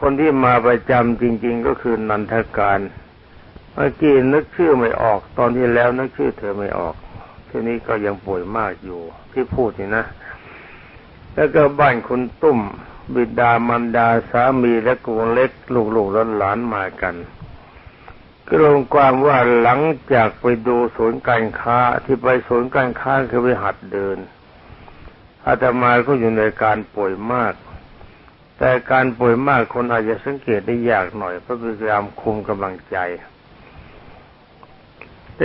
คนที่มาประจำจริง ๆ ก็คือนันทการ เมื่อกี้นึกชื่อไม่ออก ตอนที่แล้วนึกชื่อเธอไม่ออกทีนี้ก็ยังป่วยมากอยู่ที่พูดนี่นะ แล้วก็บ้านคุณตุ้ม บิดามารดาสามีและกูเล็กลูกๆหลานๆมากันก็ลงความว่าหลังจากไปดูศูนย์การค้าที่ไปศูนย์การค้าคือไปหัดเดินอาตมาก็อยู่ในการป่วยมาก แต่การป่วยมากคนอาจจะสังเกตได้ยากหน่อยเพราะพยายามคุมกำลังใจ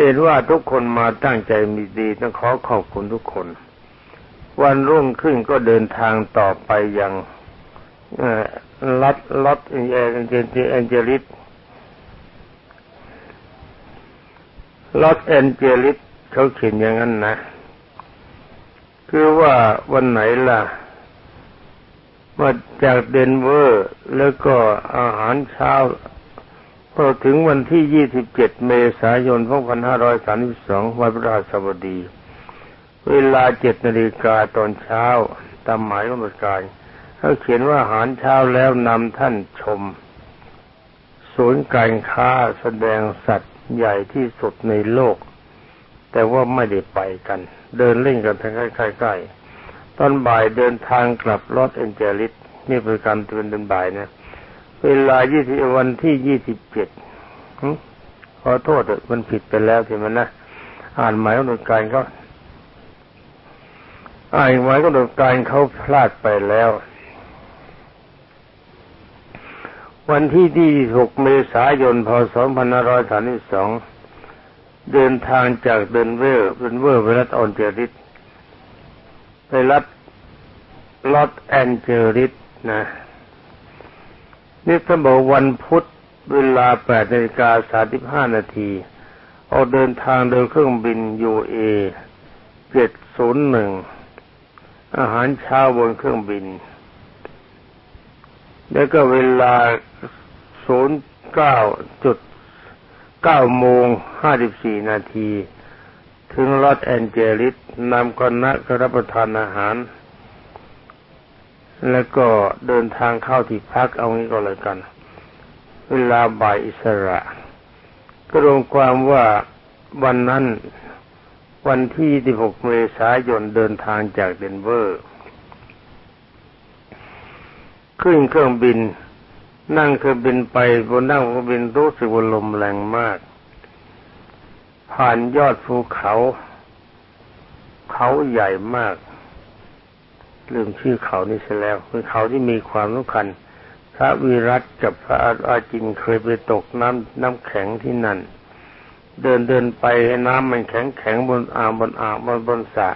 เห็นว่าทุกคนมาตั้งใจมีดีต้องขอขอบคุณทุกคน วันรุ่งขึ้นก็เดินทางต่อไปยังลัดลัดเอเจลิสลอสแอนเจลิสเขาเขียนอย่างนั้นนะ คือว่าวันไหนล่ะ มาจากเดนเวอร์ แล้วก็อาหารเช้าพอถึงวันที่ 27 เมษายน 2532 วันพฤหัสบดี เวลา 7นาฬิกาตอนเช้า ตามหมายกำหนดการเขาเขียนว่าอาหารเช้าแล้วนำท่านชม ศูนย์การค้าแสดงสัตว์ใหญ่ที่สุดในโลก แต่ว่าไม่ได้ไปกัน เดินเล่นกันทางใกล้ๆ ตอนบ่ายเดินทางกลับลอสแอนเจลิสนี่เป็นการเตือนเดินบ่ายนะเวลายี่สิบวันที่ยี่สิบเจ็ดขอโทษมันผิดไปแล้วทีมันนะอ่านหมายกำหนดการเขาอ่านหมายกำหนดการเขาพลาดไปแล้ว วันที่ที่6เมษายนพ.ศ. 2532 เดินทางจากเดนเวอร์เดนเวอร์ไปรัฐลอสแอนเจลิส ไปรัฐลอสแอนเจลิสนะนี่ท่านบอกวันพุธเวลา8นาฬิกา35นาทีออกเดินทางโดยเครื่องบิน UA 701 อาหารเช้าบนเครื่องบิน แล้วก็เวลาศูนย์เก้าจุดเก้าโมงห้าสิบสี่นาที ถึงลอสแอนเจลิสนำคณะรับประทานอาหาร แล้วก็เดินทางเข้าที่พักเอางี้ก็เลยกัน เวลาบ่ายอิสระ ก็รวมความว่าวันนั้นวันที่26เมษายนเดินทางจากเดนเวอร์ ขึ้นเครื่องบิน นั่งเครื่องบินไปบนนั่งเครื่องบินรู้สึกว่าลมแรงมาก ผ่านยอดภูเขา เขาใหญ่มาก ลืมชื่อเขานี่เสียแล้วคือเขาที่มีความสำคัญพระวิรัตกับพระอาจินเคยไปตกน้ำน้ำแข็งที่นั่น เดินเดินไปน้ำมันแข็งแข็งบนอ่างบนอ่างบนบนสระ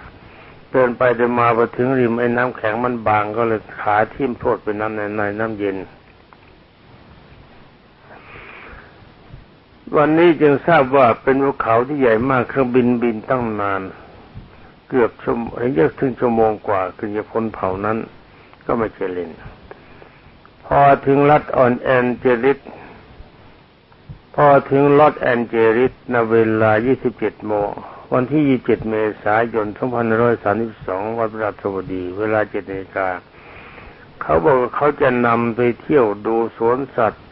เดินไปเดินมาพอถึงริมไอ้น้ำแข็งมันบางก็เลยขาทิ่มโพดไปน้ำในในน้ำเย็น วันนี้จึงทราบว่าเป็นภูเขาที่ใหญ่มากเครื่องบินบินตั้งนาน เกือบชั่วโมงเยอะถึงชั่วโมงกว่าคือจะพ้นเผานั้น ก็ไม่เจริญพอถึงรัฐออนแอนเจลิสพอถึงลอสแอนเจลิสในเวลา 27โมงวันที่ 27 เมษายน 2532 วันพฤหัสบดี เวลา7นาฬิกาเขาบอกว่าเขาจะนำไปเที่ยวดูสวนสัตว์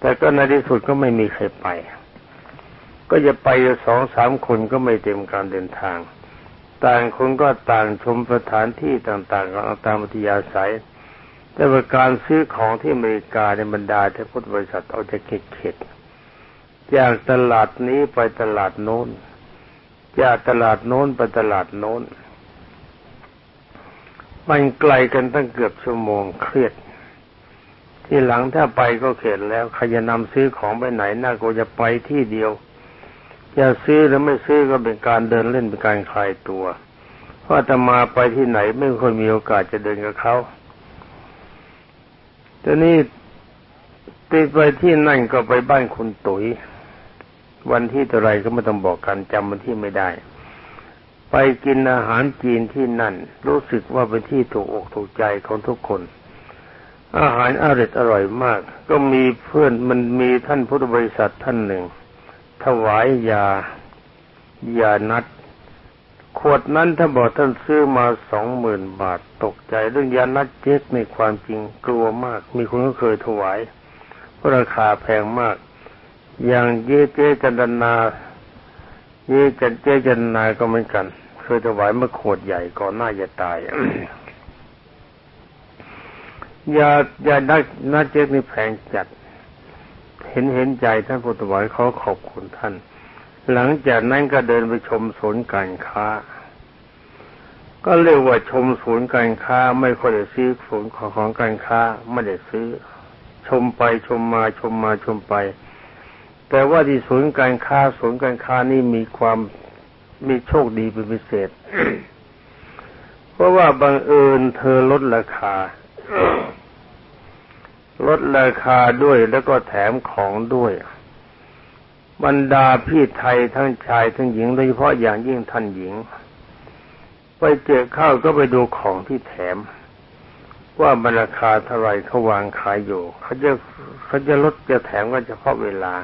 แต่ก็ในที่สุดก็ไม่มีใครไป ก็จะไปสองสามคนก็ไม่เต็มการเดินทาง ต่างคนก็ต่างชมสถานที่ต่างๆกันตามปฏิยาศัย แต่ว่าการซื้อของที่อเมริกาในบรรดาที่พุทธบริษัทเอาจะเข็ดๆจากตลาดนี้ไปตลาดโน้น จากตลาดโน้นไปตลาดโน้นมันไกลกันตั้งเกือบชั่วโมงเครียด ที่หลังถ้าไปก็เข็ดแล้วใครจะนำซื้อของไปไหนน่าก็จะไปที่เดียวจะซื้อหรือไม่ซื้อก็เป็นการเดินเล่นเป็นการคลายตัว เพราะจะมาไปที่ไหนไม่ค่อยมีโอกาสจะเดินกับเขาทีนี้ตีไปที่นั่นก็ไปบ้านคุณตุ๋ยวันที่เท่าไรก็ไม่ต้องบอกกันจำวันที่ไม่ได้ ไปกินอาหารจีนที่นั่น รู้สึกว่าเป็นที่ถูกอกถูกใจของทุกคน อาหารอร่อยอร่อยมาก ก็มีเพื่อนมันมีท่านพุทธบริษัทท่านหนึ่ง ถวายยายานัดขวดนั้นถ้าบอกท่านซื้อมาสองหมื่นบาทตกใจเรื่องยานัดเจ๊กในความจริงกลัวมาก มีคนก็เคยถวายเพราะราคาแพงมาก อย่างเยเจจันดนา เยจันเจจันนาก็เหมือนกัน เคยถวายเมื่อขวดใหญ่ก่อนหน้าจะตาย ยายานัดนัดเจ๊กนี่แพงจัด เห็นเห็นใจท่านผู้ถวายเขาขอบคุณท่าน หลังจากนั้นก็เดินไปชมศูนการค้า ก็เรียกว่าชมศูนการค้าไม่ค่อยได้ซื้อศูนของของการค้าไม่ได้ซื้อ ชมไปชมมาชมมาชมไป แต่ว่าที่ศูนการค้าศูนการค้านี่มีความมีโชคดีเป็นพิเศษ เพราะว่าบังเอิญเธอลดราคา ลดราคาด้วยแล้วก็แถมของด้วย บรรดาพี่ไทยทั้งชายทั้งหญิงโดยเฉพาะอย่างยิ่งท่านหญิง ไปเจอข้าวก็ไปดูของที่แถม ว่าบรราคาเท่าไรเขาวางขายอยู่เขาจะเขาจะลดจะแถมก็เฉพาะเวลา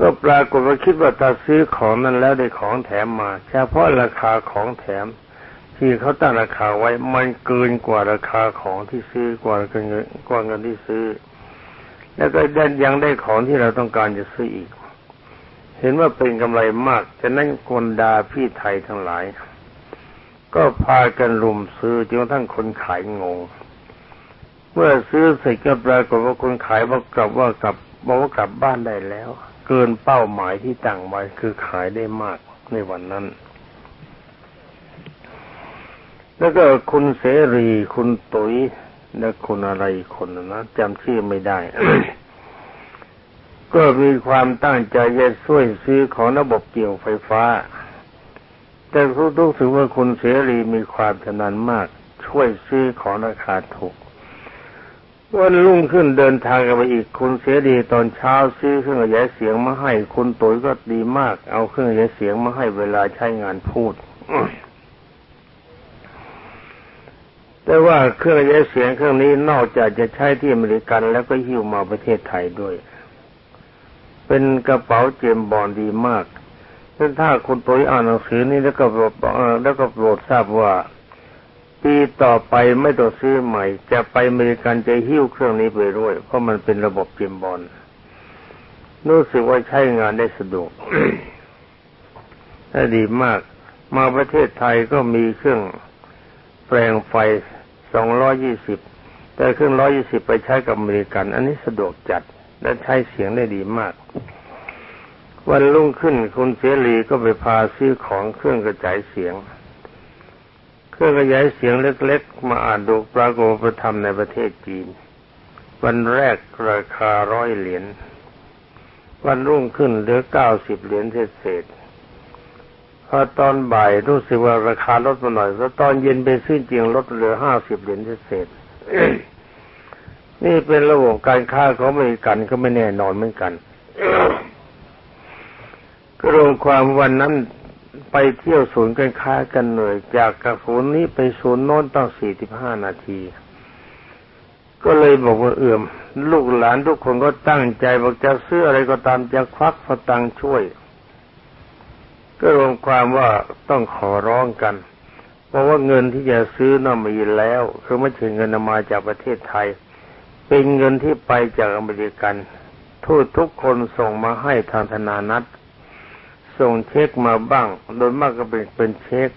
ก็ปรากฏว่าคิดว่าถ้าซื้อของนั้นแล้วได้ของแถมมา เฉพาะราคาของแถม ที่เขาตั้งราคาไว้มันเกินกว่าราคาของที่ซื้อกว่าเงินกว่าเงินที่ซื้อ แล้วก็ได้ยังได้ของที่เราต้องการจะซื้ออีก เห็นว่าเป็นกำไรมากฉะนั้นคนดาพี่ไทยทั้งหลาย ก็พากันรุมซื้อจนกระทั่งคนขายงงเมื่อซื้อเสร็จก็ปรากฏว่าคนขายบอกกลับว่ากลับบอกว่ากลับบ้านได้แล้ว เกินเป้าหมายที่ตั้งไว้คือขายได้มากในวันนั้น แล้วก็คุณเสรี คุณตุ๋ยและคนอะไรคนนะจำชื่อไม่ได้ ก็มีความตั้งใจจะช่วยซื้อของระบบเกี่ยวไฟฟ้า แต่ทุกถือว่าคุณเสรีมีความชำนาญมาก ช่วยซื้อของราคาถูกวันรุ่งขึ้นเดินทางกันไปอีก คุณเสรีตอนเช้าซื้อเครื่องขยายเสียงมาให้ คุณตุ๋ยก็ดีมาก เอาเครื่องขยายเสียงมาให้เวลาใช้งานพูด แต่ว่าเครื่องย้ายเสียงเครื่องนี้นอกจากจะใช้ที่อเมริกันแล้วก็หิ้วมาประเทศไทยด้วย เป็นกระเป๋าเจมบอลดีมากถ้าคุณตัวอ่านหนังสือนี้แล้วก็แล้วก็โปรดทราบว่า ปีต่อไปไม่ต้องซื้อใหม่ จะไปอเมริกันจะหิ้วเครื่องนี้ไปด้วย เพราะมันเป็นระบบเจมบอลรู้สึกว่าใช้งานได้สะดวกได้ดีมาก มาประเทศไทยก็มีเครื่องแปลงไฟ สองร้อยี่สิบแต่เครื่องร้อยี่สิบไปใช้กับอเมริกัน อันนี้สะดวกจัดและใช้เสียงได้ดีมาก วันรุ่งขึ้นคุณเสรีก็ไปพาซื้อของเครื่องกระจายเสียง เครื่องกระจายเสียงเล็กๆ มาอ่านดูปรากฏประทำในประเทศจีน วันแรกราคาร้อยเหรียญวันรุ่งขึ้นเหลือเก้าสิบเหรียญเศษ พอตอนบ่ายรู้สึกว่าราคาลดมาหน่อย แล้วตอนเย็นไปซื้อจริงลดเหลือห้าสิบเหรียญเศษนี่เป็นระบบการค้าของอเมริกันก็ไม่แน่นอนเหมือนกันก็รวมความวันนั้นไปเที่ยวศูนย์การค้ากันเหน่อยจากกระศูนย์นี้ไปศูนย์โน้นต้องสี่สิบห้านาที ก็เลยบอกว่าเอื่อม ลูกหลานทุกคนก็ตั้งใจบอกจะซื้ออะไรก็ตามจะควักสตังช่วย ก็รวมความว่าต้องขอร้องกัน เพราะว่าเงินที่จะซื้อน่ะมีแล้วคือไม่ใช่เงินมาจากประเทศไทย เป็นเงินที่ไปจากอเมริกัน ทูตทุกคนส่งมาให้ทางธนานัตส่งเช็คมาบ้าง โดยมากก็เป็นเป็นเช็ค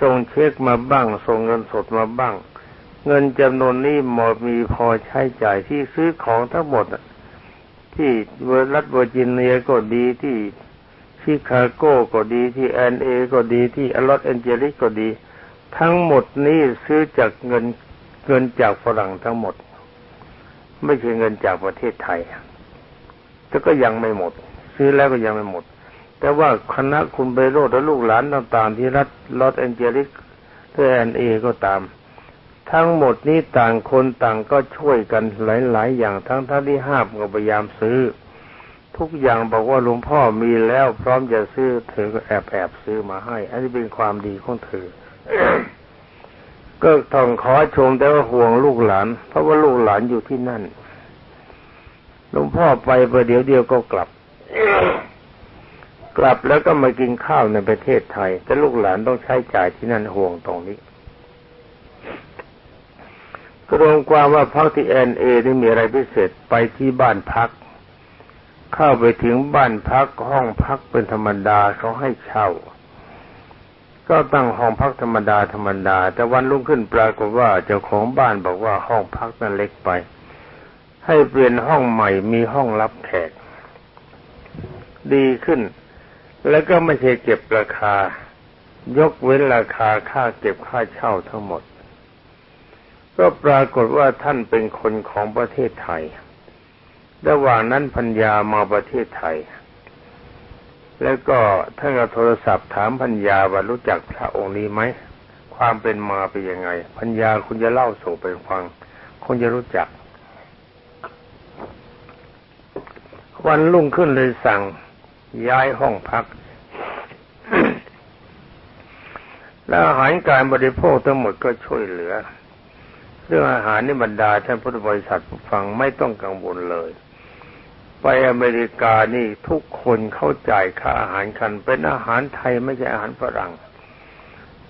ส่งเช็คมาบ้าง ส่งเงินสดมาบ้าง เงินจำนวนนี้หมดมีพอใช้จ่ายที่ซื้อของทั้งหมดที่เวร์รัฐเวอร์จิเนียก็ดีที่ ชิคาโกก็ดีที่ L.A. ก็ดีที่ลอสแอนเจลิสก็ดี ทั้งหมดนี้ซื้อจากเงินเงินจากฝรั่งทั้งหมด ไม่ใช่เงินจากประเทศไทยแต่ก็ยังไม่หมด ซื้อแล้วก็ยังไม่หมด แต่ว่าคณะคุณเบโรและลูกหลานต่างๆ ที่รัฐลอสแอนเจลิสหรือ L.A. ก็ตาม ทั้งหมดนี้ต่างคนต่างก็ช่วยกันหลาย ๆ อย่างทั้งท่านที่ห้ามก็พยายามซื้อ ทุกอย่างบอกว่าหลวงพ่อมีแล้วพร้อมจะซื้อเธอก็แอบแอบซื้อมาให้ อันนี้เป็นความดีของเธอ ก็ต้องขอชมแต่ว่าห่วงลูกหลาน เพราะว่าลูกหลานอยู่ที่นั่นหลวงพ่อไปประเดี๋ยวเดียวก็กลับ กลับแล้วก็มากินข้าวในประเทศไทย แต่ลูกหลานต้องใช้จ่ายที่นั่นห่วงตรงนี้กรวมความว่าพักที่แอนเอนี่มีอะไรพิเศษไปที่บ้านพัก เข้าไปถึงบ้านพักห้องพักเป็นธรรมดาเขาให้เช่า ก็ตั้งห้องพักธรรมดาธรรมดา แต่วันรุ่งขึ้นปรากฏว่าเจ้าของบ้านบอกว่าห้องพักนั้นเล็กไป ให้เปลี่ยนห้องใหม่มีห้องรับแขก ดีขึ้น แล้วก็ไม่ใช่เก็บราคา ยกเว้นราคาค่าเก็บค่าเช่าทั้งหมด ก็ปรากฏว่าท่านเป็นคนของประเทศไทย ระหว่างนั้นพัญญามาประเทศไทย แล้วก็ท่านก็โทรศัพท์ถามพัญญาว่ารู้จักพระองค์นี้ไหมความเป็นมาเป็นยังไง พัญญาคุณจะเล่าสู่ไปฟังคงจะรู้จัก วันรุ่งขึ้นเลยสั่งย้ายห้องพัก แล้วอาหารการบริโภคทั้งหมดก็ช่วยเหลือ เรื่องอาหารนี่บรรดาท่านพุทธบริษัทฟังไม่ต้องกังวลเลย ไปอเมริกานี่ทุกคนเข้าจ่ายค่าอาหารกัน เป็นอาหารไทยไม่ใช่อาหารฝรั่ง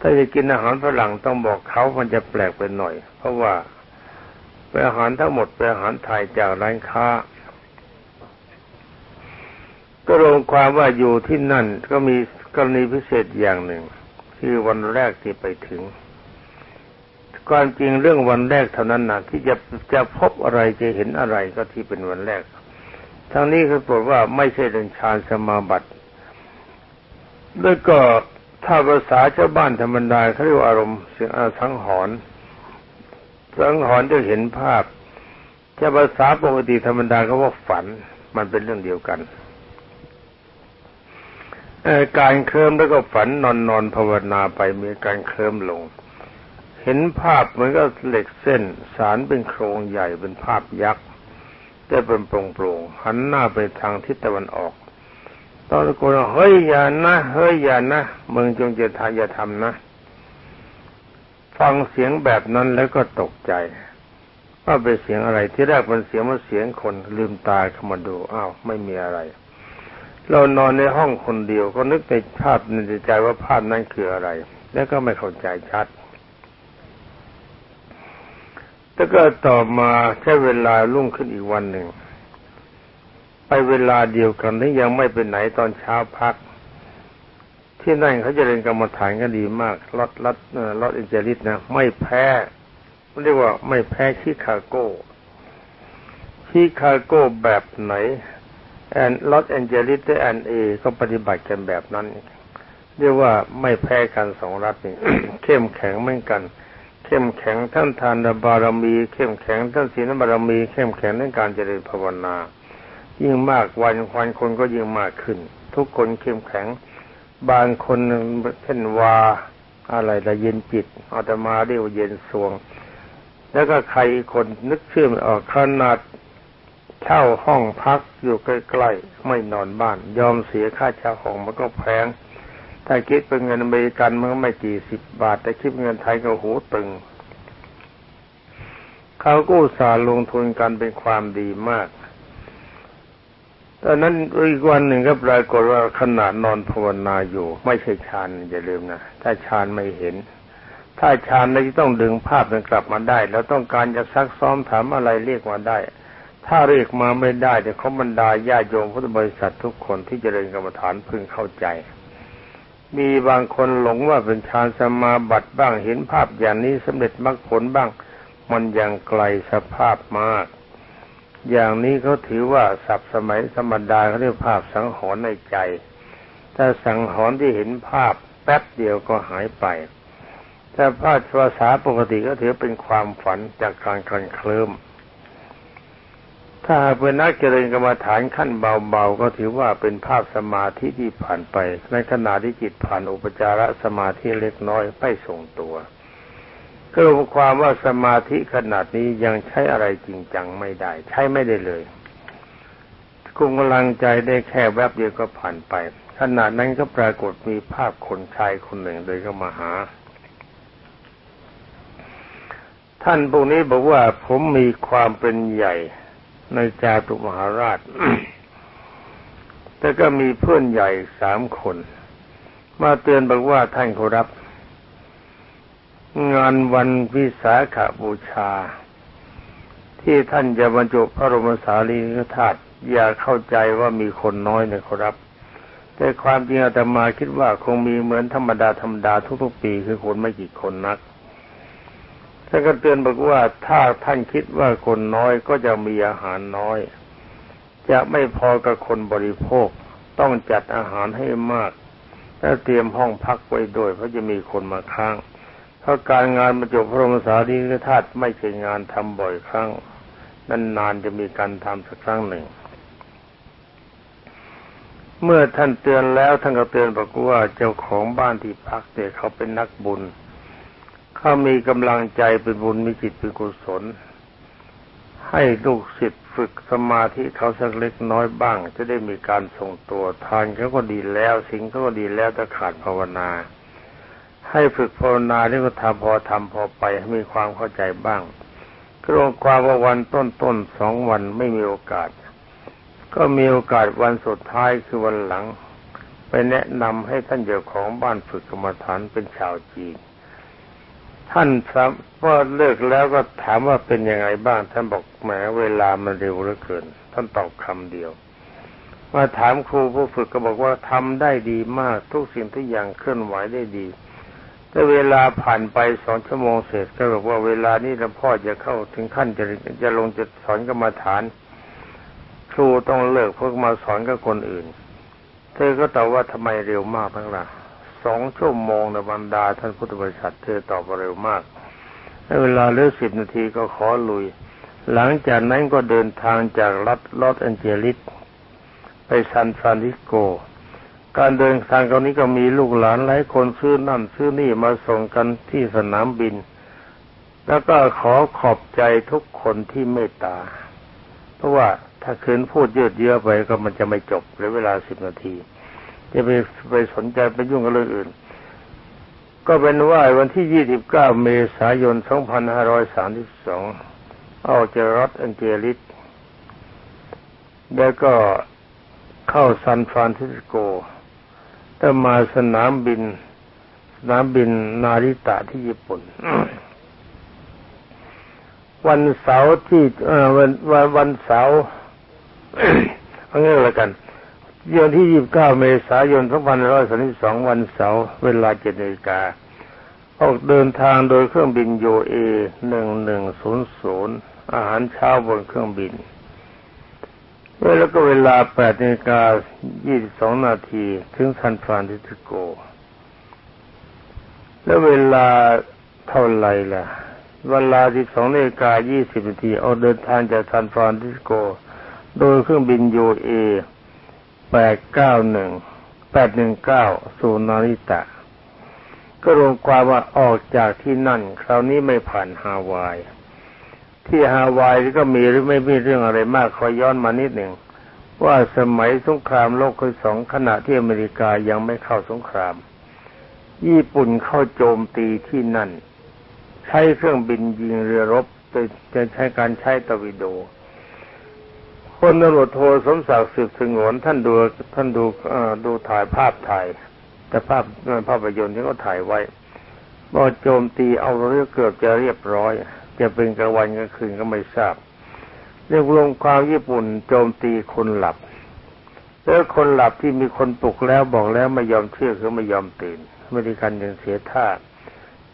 ถ้าจะกินอาหารฝรั่งต้องบอกเขามันจะแปลกไปหน่อย เพราะว่าเป็นอาหารทั้งหมดเป็นอาหารไทยจากร้านค้า ก็รวมความว่าอยู่ที่นั่นก็มีกรณีพิเศษอย่างหนึ่ง คือวันแรกที่ไปถึงความจริงเรื่องวันแรกเท่านั้นนะที่จะจะพบอะไรจะเห็นอะไรก็ที่เป็นวันแรก ทั้งนี้คือบอกว่าไม่ใช่เรื่องฌานสมาบัติแล้วก็ถ้าภาษาชาวบ้านธรรมดาเขาเรียกอารมณ์เสียงสังหรณ์สังหรณ์จะเห็นภาพถ้าภาษาปกติธรรมดาเขาว่าฝันมันเป็นเรื่องเดียวกันการเคลิ้มแล้วก็ฝันนอนนอนภาวนาไปมีการเคลิ้มลง เห็นภาพเหมือนกับเหล็กเส้น สารเป็นโครงใหญ่เป็นภาพยักษ์ ได้เป็นโปร่งๆหันหน้าไปทางทิศตะวันออกตอนตะโกนเฮ้ยอย่านะเฮ้ยอย่านะมึงจงจะทำอย่าทำนะ ฟังเสียงแบบนั้นแล้วก็ตกใจว่าเป็นเสียงอะไรที่แรกเป็นเสียงมันเสียงคนลืมตาเข้ามาดูอ้าวไม่มีอะไร เรานอนในห้องคนเดียวก็นึกในภาพในใจว่าภาพนั้นคืออะไร แล้วก็ไม่เข้าใจชัด แล้วก็ต่อมาใช้เวลาลุ่งขึ้นอีกวันหนึ่ง ไปเวลาเดียวกันที่ยังไม่เป็นไหนตอนเช้าพัก ที่นั่นเขาจะเรียนกรรมฐานกันดีมากลอสลอสลอสแอนเจลิสนะ ไม่แพ้เรียกว่าไม่แพ้ชิคาโกชิคาโกแบบไหนแอนลอสแอนเจลิสและ L.A. ก็ปฏิบัติกันแบบนั้น เรียกว่าไม่แพ้กันสองรัฐนี่เข้มแข็งเหมือนกัน เข้มแข็งทั้งทานบารมี เข้มแข็งทั้งศีลบารมี เข้มแข็งในการเจริญภาวนา ยิ่งมากวันควันคนก็ยิ่งมากขึ้น ทุกคนเข้มแข็ง บางคนเช่นวาอะไรละเย็นจิตอาตมาเรียกเย็นสวง แล้วก็ใครคนนึกชื่อมออกขนาดเช่าห้องพักอยู่ใกล้ๆไม่นอนบ้าน ยอมเสียค่าเช่าห้องมันก็แพง ถ้าคิดเป็นเงินอเมริกันมันก็ไม่กี่สิบบาท แต่คิดเป็นเงินไทยก็หูตึง เขากู้สาลงทุนกันเป็นความดีมากตอนนั้นอีกวันหนึ่งก็ปรากฏว่าขนาดนอนภาวนาอยู่ ไม่ใช่ฌานอย่าลืมนะ ถ้าฌานไม่เห็น ถ้าฌานเราจะต้องดึงภาพนั้นกลับมาได้ แล้วต้องการจะซักซ้อมถามอะไรเรียกมาได้ ถ้าเรียกมาไม่ได้เดี๋ยวเขาบรรดาญาโยมพุทธบริษัททุกคนที่จเจริญกรรมฐานพึงเข้าใจ มีบางคนหลงว่าเป็นฌานสมาบัติบ้างเห็นภาพอย่างนี้สำเร็จมรรคผลบ้าง มันยังไกลสภาพมาก อย่างนี้เขาถือว่าสับสมัยธรรมดาเขาเรียกภาพสังหรณ์ในใจ ถ้าสังหรณ์ที่เห็นภาพแป๊บเดียวก็หายไป ถ้าภาพภาษาปกติก็ถือเป็นความฝันจากการคลนเคลิ้ม ถ้าเป็นนักเจริญกรรมฐานขั้นเบาๆก็ถือว่าเป็นภาพสมาธิที่ผ่านไป ในขณะที่จิตผ่านอุปจารสมาธิเล็กน้อยไม่ส่งตัวก็รวมความว่าสมาธิขนาดนี้ยังใช้อะไรจริงจังไม่ได้ ใช้ไม่ได้เลยคุมกำลังใจได้แค่แวบเดียวก็ผ่านไป ขณะนั้นก็ปรากฏมีภาพคนชายคนหนึ่งเดินเข้ามาหา ท่านพวกนี้บอกว่าผมมีความเป็นใหญ่ ในจาตุมหาราช แต่ก็มีเพื่อนใหญ่สามคน มาเตือนบอกว่าท่านขอรับ งานวันวิสาขบูชา ที่ท่านจะบรรจุพระบรมสารีริกธาตุอย่าเข้าใจว่ามีคนน้อยนะครับ แต่ความจริงอาตมาคิดว่าคงมีเหมือนธรรมดาธรรมดาทุกๆปี คือคนไม่กี่คนนัก ท่านก็เตือนบอกว่าถ้าท่านคิดว่าคนน้อยก็จะมีอาหารน้อย จะไม่พอกับคนบริโภค ต้องจัดอาหารให้มาก และเตรียมห้องพักไว้ด้วยเพราะจะมีคนมาค้างเพราะการงานบรรจุพระบรมสารีริกธาตุไม่ใช่งานทำบ่อยครั้งนานๆจะมีการทำสักครั้งหนึ่ง เมื่อท่านเตือนแล้วท่านก็เตือนบอกว่าเจ้าของบ้านที่พักเนี่ยเขาเป็นนักบุญเเขามีกำลังใจเป็นบุญมีจิตเป็นกุศล ให้ลูกศิษย์ฝึกสมาธิเขาสักเล็กน้อยบ้าง จะได้มีการส่งตัวทานเขาก็ดีแล้วสิ่งเขาก็ดีแล้วแต่ขาดภาวนา ให้ฝึกภาวนาที่ก็ทำพอทำพอไปให้มีความเข้าใจบ้างกรงความว่าวันต้นต้นสองวันไม่มีโอกาส ก็มีโอกาสวันสุดท้ายคือวันหลัง ไปแนะนำให้ท่านเจ้าของบ้านฝึกกรรมฐานเป็นชาวจีน ท่านพอเลิกแล้วก็ถามว่าเป็นยังไงบ้าง ท่านบอกแหมเวลามันเร็วเหลือเกิน ท่านตอบคำเดียวมาถามครูผู้ฝึกก็บอกว่าทำได้ดีมาก ทุกสิ่งทุกอย่างเคลื่อนไหวได้ดี แต่เวลาผ่านไปสองชั่วโมงเสร็จก็บอกว่าเวลานี้หลวงพ่อจะเข้าถึงขั้นจะจะลงจะสอนกรรมฐาน ครูต้องเลิกเพื่อมาสอนกับคนอื่น เธอก็ตอบว่าทำไมเร็วมากทั้งล่ะ สองชั่วโมงในบรรดาท่านพุทธบริษัทเธอตอบว่าเร็วมากเวลาเหลือสิบนาทีก็ขอลุย หลังจากนั้นก็เดินทางจากรัฐลอสแอนเจลิสไปซานฟรานซิสโก การเดินทางคราวนี้ก็มีลูกหลานหลายคนซื้อนั่นซื้อนี่มาส่งกันที่สนามบิน แล้วก็ขอขอบใจทุกคนที่เมตตา เพราะว่าถ้าขืนพูดเยอะเยอะไปก็มันจะไม่จบเหลือเวลาสิบนาที จะไปไปสนใจไปยุ่งกับเรื่องอื่น ก็เป็นว่าวันที่ยี่สิบเก้าเมษายนสองพันห้าร้อยสามสิบสองออกจากรัฐลอสแอนเจลิสแล้วก็เข้าซานฟรานซิสโกถ้ามาสนามบิน สนามบินนาริตะที่ญี่ปุ่น วันเสาร์ที่วันวันวันเสาร์เอางี้ละกัน เดือนที่ยี่สิบเก้าเมษายนสองพันร้อยสามสิบสองวันเสาร์เวลาเจ็ดนาฬิกา ออกเดินทางโดยเครื่องบิน UA หนึ่งหนึ่งศูนย์ศูนย์อาหารเช้าบนเครื่องบินแล้วก็เวลาแปดนาฬิกายี่สิบสองนาทีถึงซานฟรานซิสโก แล้วเวลาเท่าไหร่ล่ะ เวลาสิบสองนาฬิกายี่สิบนาทีเอาเดินทางจากซานฟรานซิสโก โดยเครื่องบินยูเอ แปดเก้าหนึ่งแปดหนึ่งเก้าสู่นาริตะ ก็รวมความว่าออกจากที่นั่น คราวนี้ไม่ผ่านฮาวาย ที่ฮาวายก็มีหรือไม่มีเรื่องอะไรมากคอย้อนมานิดหนึ่งว่าสมัยสงครามโลกครั้งสองขณะที่อเมริกายังไม่เข้าสงคราม ญี่ปุ่นเข้าโจมตีที่นั่น ใช้เครื่องบินยิงเรือรบจะใช้การใช้ตวิโด คนตำรวจโทสมศักดิ์สืบสงวนท่านดูท่านดูดูถ่ายภาพถ่าย แต่ภาพภาพยนตร์ที่เขาถ่ายไว้บอกโจมตีเอาเรือเกือบจะเรียบร้อย จะเป็นกลางวันกลางคืนก็ไม่ทราบเรื่องลงความญี่ปุ่นโจมตีคนหลับแล้วคนหลับที่มีคนปลุกแล้วบอกแล้วไม่ยอมเชื่อคือไม่ยอมตื่นอเมริกันยังเสียท่า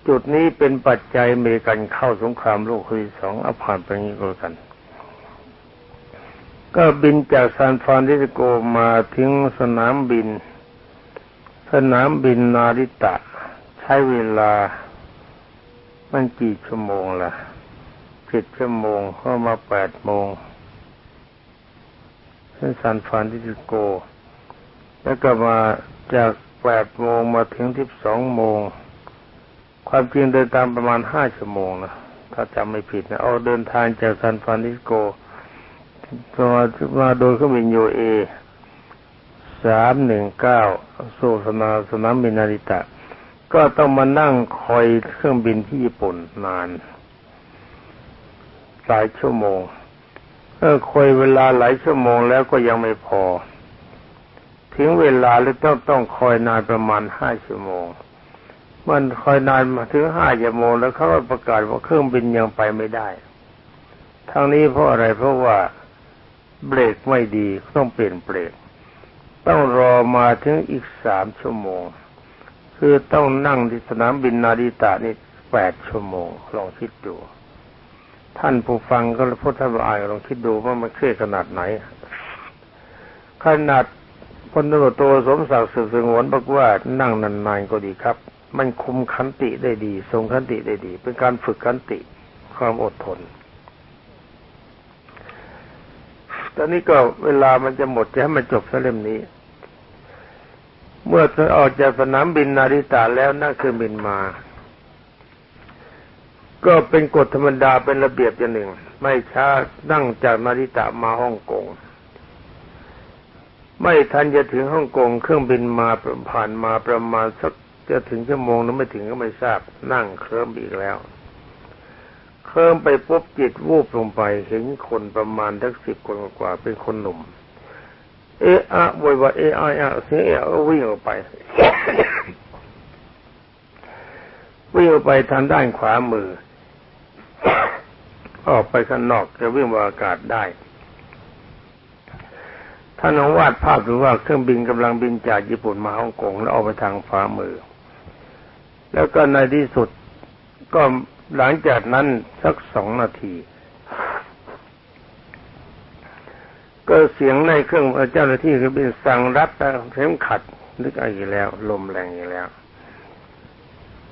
จุดนี้เป็นปัจจัยอเมริกันเข้าสงครามโลกครั้งที่สองอผ่านไปนี้ก็กัน ก็บินจากซานฟรานซิสโกมาถึงสนามบิน สนามบินนาริตะ ใช้เวลา มันกี่ชั่วโมงล่ะเจ็ดชั่วโมงเข้ามาแปดโมงที่ซานฟรานซิสโก แล้วก็มาจากแปดโมงมาถึงที่สองโมง ความจริงเดินตามประมาณห้าชั่วโมงนะถ้าจำไม่ผิดนะเอาเดินทางจากซานฟรานซิสโก มามาโดยเครื่องบินโยเอสามหนึ่งเก้าสู่สนามสนามบินนาริตะ ก็ต้องมานั่งคอยเครื่องบินที่ญี่ปุ่นนานหลายชั่วโมงเออคอยเวลาหลายชั่วโมงแล้วก็ยังไม่พอ ถึงเวลาแล้วต้องต้องคอยนานประมาณห้าชั่วโมง มันคอยนานมาถึงห้าชั่วโมงแล้วเขาก็ประกาศว่าเครื่องบินยังไปไม่ได้ ทั้งนี้เพราะอะไรเพราะว่า เบรกไม่ดีต้องเปลี่ยนเบรก ต้องรอมาถึงอีกสามชั่วโมง คือต้องนั่งที่สนามบินนาริตะนี่แปดชั่วโมงลองคิดดู ท่านผู้ฟังก็พุทธบายลองคิดดูว่ามันเครียดขนาดไหน ขนาดพลตำรวจโทสมศักดิ์สืบสงวนบอกว่านั่งนานๆก็ดีครับ มันคุมขันติได้ดี ทรงขันติได้ดี เป็นการฝึกขันติความอดทน ตอนนี้ก็เวลามันจะหมดจะให้มันจบซะเล่มนี้ เมื่อออกจากสนามบินนาริตะแล้วนั่งเครื่องบินมา ก็เป็นกฎธรรมดาเป็นระเบียบอย่างหนึ่ง ไม่ช้านั่งจากนาริตะมาฮ่องกง ไม่ทันจะถึงฮ่องกง เครื่องบินมาผ่านมาประมาณสักจะถึงชั่วโมงนึงไม่ถึงก็ไม่ทราบ นั่งเคลิ้มอีกแล้ว เคลิ้มไปปุ๊บจิตวูบลงไปเห็นคนประมาณทักสิบคนกว่าเป็นคนหนุ่ม เอะอะวอยวายเอะอะเสียงเอะวิ่งออกไปวิ่งออกไปทางด้านขวามือ ออกไปข้างนอกจะวิ่งบนอากาศได้ท่านองวาดภาพดูว่าเครื่องบินกำลังบินจากญี่ปุ่นมาฮ่องกงแล้วออกไปทางฟ้ามือ แล้วก็ในที่สุดก็ หลังจากนั้นสักสองนาที ก็เสียงในเครื่องเจ้าหน้าที่เครื่องบินสั่งรับเข็มขัดนึกอะไรแล้ว ลมแรงอีกแล้ว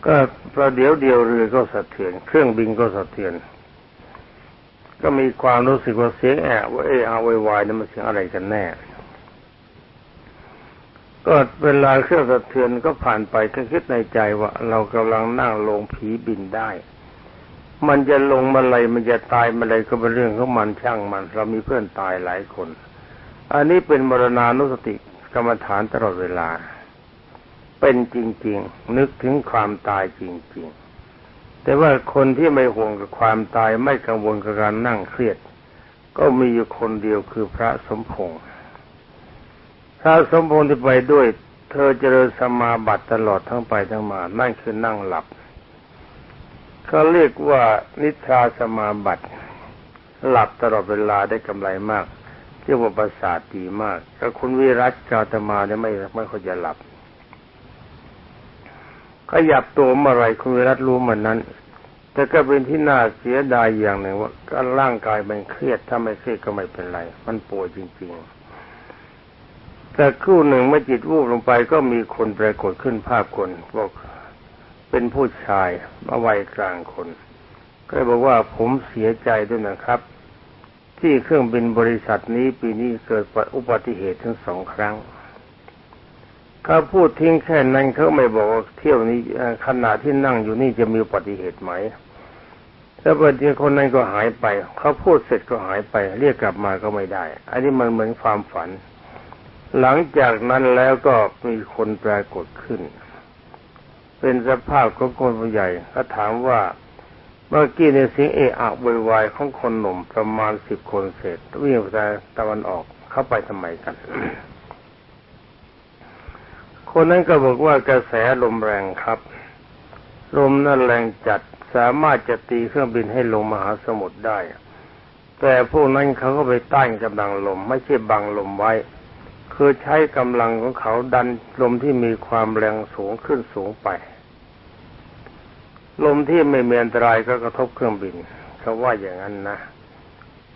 ก็ประเดี๋ยวเดียวเรือก็สะเทือน เครื่องบินก็สะเทือน ก็มีความรู้สึกว่าเสียงแอะว่าเออาววายนี่มันเสียงอะไรกันแน่ ก็เวลาเครื่องสะเทือนก็ผ่านไปก็คิดในใจว่าเรากำลังนั่งลงผีบินได้ มันจะลงมาอะไรมันจะตายมาอะไรก็เป็นเรื่องของมันช่างมัน เรามีเพื่อนตายหลายคน อันนี้เป็นมรณานุสติกรรมฐานตลอดเวลา เป็นจริง ๆ นึกถึงความตายจริง ๆ แต่ว่าคนที่ไม่ห่วงกับความตายไม่กังวลกับการนั่งเครียด ก็มีอยู่คนเดียวคือพระสมพงษ์พระสมพงษ์ที่ไปด้วย เธอเจริญสมาบัติตลอดทั้งไปทั้งมานั่นคือนั่งหลับ เขาเรียกว่านิทราสมาบัติ หลับตลอดเวลาได้กำไรมากเรียกว่าประสาทดีมากถ้าคุณวิรัตกาตมาเนี่ยไม่ไม่ค่อยจะหลับขยับตัวเมื่อไรคุณวิรัตรู้มันนั้น แต่ก็เป็นที่น่าเสียดายอย่างหนึ่งว่าการร่างกายมันเครียดถ้าไม่เครียดก็ไม่เป็นไร มันป่วยจริง ๆ แต่ครู่หนึ่งเมื่อจิตวูบลงไปก็มีคนปรากฏขึ้นภาพคนบอก เป็นผู้ชายมาวัยกลางคน ก็บอกว่าผมเสียใจด้วยนะครับ ที่เครื่องบินบริษัทนี้ปีนี้เกิดอุบัติเหตุทั้งสองครั้งเขาพูดทิ้งแค่นั้นเขาไม่บอกว่าเที่ยวนี้ขณะที่นั่งอยู่นี่จะมีอุบัติเหตุไหมแล้วประเดี๋ยวคนนั้นก็หายไป เขาพูดเสร็จก็หายไป เรียกกลับมาก็ไม่ได้ อันนี้มันเหมือนความฝัน หลังจากนั้นแล้วก็มีคนปรากฏขึ้น เป็นสภาพของคนผู้ใหญ่เขาถามว่าเมื่อกี้ในเสียงเอะอะวายของคนหนุ่มประมาณสิบคนเสร็จวิ่งไปตะวันออกเข้าไปทำไมกัน คนนั้นก็บอกว่ากระแสลมแรงครับ ลมนั่นแรงจัดสามารถจะตีเครื่องบินให้ลงมหาสมุทรได้ แต่พวกนั้นเขาก็ไปต้านกำลังลม ไม่ใช่บังลมไว้ คือใช้กำลังของเขาดันลมที่มีความแรงสูงขึ้นสูงไป ลมที่ไม่มีอันตรายก็กระทบเครื่องบินเขาว่าอย่างนั้นนะ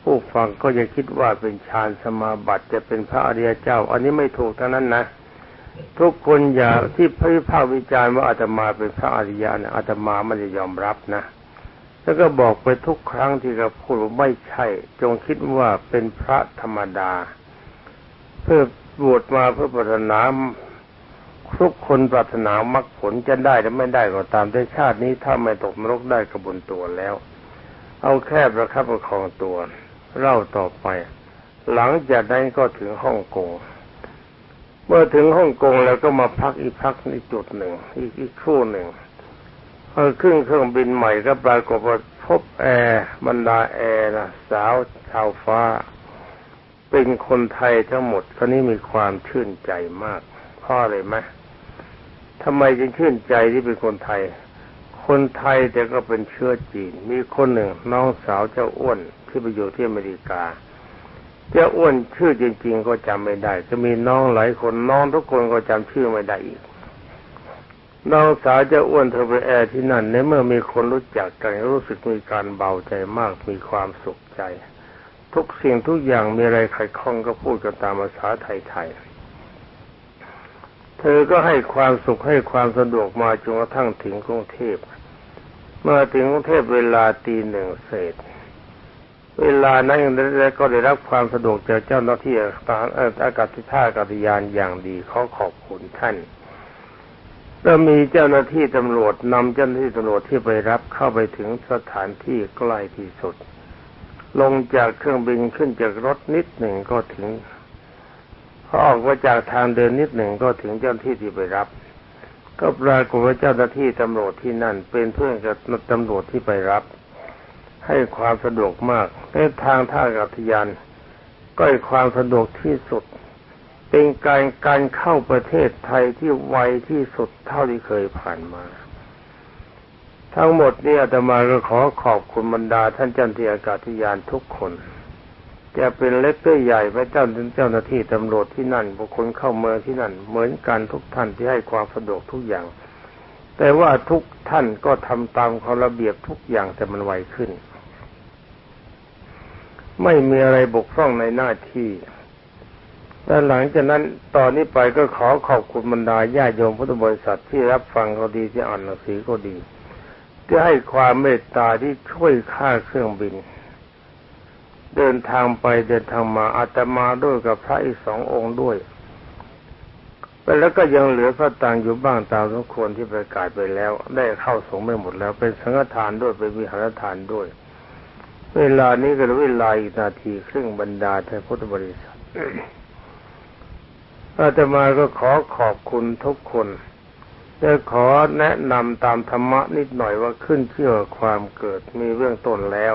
ผู้ฟังก็จะคิดว่าเป็นฌานสมาบัติจะเป็นพระอริยเจ้า อันนี้ไม่ถูกทั้งนั้นนะทุกคนอย่าที่พิพากวิจารณ์ว่าอาตมาเป็นพระอริยะเนี่ยอาตมาไม่ได้ยอมรับนะ แล้วก็บอกไปทุกครั้งที่เขาพูดว่าไม่ใช่ จงคิดว่าเป็นพระธรรมดา เพื่อ บวชมาเพื่อปรารถนาทุกคนปรารถนามรรคผลจะได้หรือไม่ได้ก็ตามแต่ชาตินี้ถ้าไม่ตกนรกได้กระบุญตัวแล้ว เอาแค่ประคับประคองตัวเล่าต่อไป หลังจากนั้นก็ถึงฮ่องกงเมื่อถึงฮ่องกงแล้วก็มาพักอีกพักอีกจุดหนึ่ง อีกอีกครู่หนึ่งพอขึ้นเครื่องบินใหม่ก็ปรากฏว่าพบแอร์บรรดาแอร์นะสาวชาวฟ้า เป็นคนไทยทั้งหมดคนนี้มีความชื่นใจมากเพราะอะไรไหมทำไมจึงชื่นใจที่เป็นคนไทย คนไทยแต่ก็เป็นเชื้อจีน มีคนหนึ่งน้องสาวเจ้าอ้วนที่ไปอยู่ที่อเมริกาเจ้าอ้วนชื่อจริง ๆ ก็จำไม่ได้ จะมีน้องหลายคนน้องทุกคนก็จำชื่อไม่ได้อีก น้องสาวเจ้าอ้วนเธอไปแอร์ที่นั่นในเมื่อมีคนรู้จักกันรู้สึกมีการเบาใจมากมีความสุขใจ ทุกสิ่งทุกอย่างมีอะไรขัดข้องก็พูดกันตามภาษาไทยๆ เธอก็ให้ความสุขให้ความสะดวกมาจนกระทั่งถึงกรุงเทพ เมื่อถึงกรุงเทพเวลาตีหนึ่งเศษ เวลานั้นก็ได้รับความสะดวกจากเจ้าหน้าที่อากาศท่าอากาศยานอย่างดีขอขอบคุณท่านแล้วมีเจ้าหน้าที่ตำรวจนำเจ้าหน้าที่ตำรวจที่ไปรับเข้าไปถึงสถานที่ใกล้ที่สุด ลงจากเครื่องบินขึ้นจากรถนิดหนึ่งก็ถึงพอออกมาจากทางเดินนิดหนึ่งก็ถึงเจ้าหน้าที่ที่ไปรับ ก็ปรากฏว่าเจ้าหน้าที่ตำรวจที่นั่น เป็นเพื่อนกับตำรวจที่ไปรับ ให้ความสะดวกมากในทางท่าอากาศยานก็ให้ความสะดวกที่สุด เป็นการการเข้าประเทศไทยที่ไวที่สุดเท่าที่เคยผ่านมา ทั้งหมดนี้อาตมาก็ขอขอบคุณบรรดาท่านเจ้าหน้าที่อากาศยานทุกคน จะเป็นเล็กหรือใหญ่พระเจ้าเจ้าหน้าที่ตำรวจที่นั่นบุคคลเข้าเมืองที่นั่น เหมือนกันทุกท่านที่ให้ความสะดวกทุกอย่าง แต่ว่าทุกท่านก็ทำตามเขาระเบียบทุกอย่างแต่มันไวขึ้น ไม่มีอะไรบกพร่องในหน้าที่แต่หลังจากนั้นตอนนี้ไปก็ขอขอบคุณบรรดาญาโยมพุทธบริษัทที่รับฟังก็ดีที่อ่านหนังสือก็ดี ที่ให้ความเมตตาที่ช่วยค่าเครื่องบิน เดินทางไปเดินทางมาอาตมาด้วยกับพระอีกสององค์ด้วยไปแล้วก็ยังเหลือพระตังอยู่บ้างตามสมควรที่ประกาศไปแล้ว ได้เข้าสงฆ์ไม่หมดแล้ว เป็นสังฆทานด้วยเป็นวิหารทานด้วย เวลานี้ก็เวลาอีกนาทีครึ่งบรรดาท่านพุทธบริษัทอาตมาก็ขอขอบคุณทุกคน จะขอแนะนำตามธรรมะนิดหน่อยว่าขึ้นเชื่อความเกิดมีเรื่องต้นแล้ว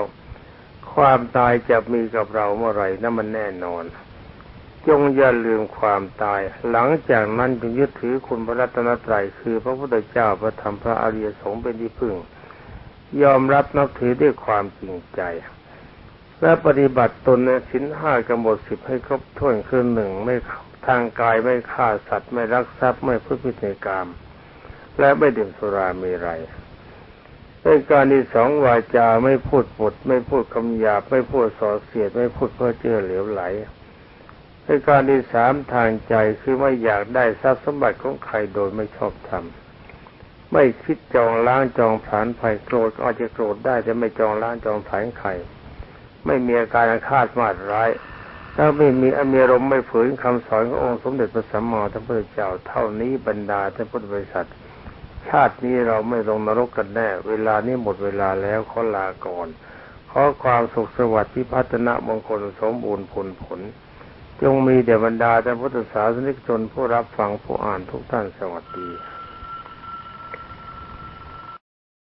ความตายจะมีกับเราเมื่อไหร่นั่นมันแน่นอน จงอย่าลืมความตาย หลังจากนั้นจงยึดถือคุณพระรัตนตรัยคือพระพุทธเจ้าพระธรรมพระอริยสงฆ์เป็นที่พึ่ง ยอมรับนับถือด้วยความจริงใจ และปฏิบัติตนในสินห้ากำหนดสิบให้ครบถ้วนคือหนึ่งไม่ทางกายไม่ฆ่าสัตว์ไม่รักทรัพย์ไม่พูดพิธีกรรม และไม่ดื่มสุรามีไรในการที่สองวาจาไม่พูดปด ไม่พูดคำหยาบไม่พูดส่อเสียด ไม่พูดเพื่อเจือเหลวไหลในการที่สามทางใจคือไม่อยากได้ทรัพย์สมบัติของใครโดยไม่ชอบทำไม่คิดจองล้างจองผานภัยโกรธอาจจะโกรธได้แต่ไม่จองล้างจองผานใครไม่มีอาการอาฆาตมาดร้ายถ้าไม่มีอเมรมไม่ฝืนคำสอนขององค์สมเด็จพระสัมมาสัมพุทธเจ้าเท่านี้บรรดาท่านพุทธบริษัท ชาตินี้เราไม่ลงนรกกันแน่ เวลานี้หมดเวลาแล้วขอลาก่อน ขอความสุขสวัสดิ์ที่พัฒนามงคลสมบูรณ์ผลผล จงมีเดบรรดาแต่พุทธศาสนิกชนผู้รับฟังผู้อ่านทุกท่านสวัสดี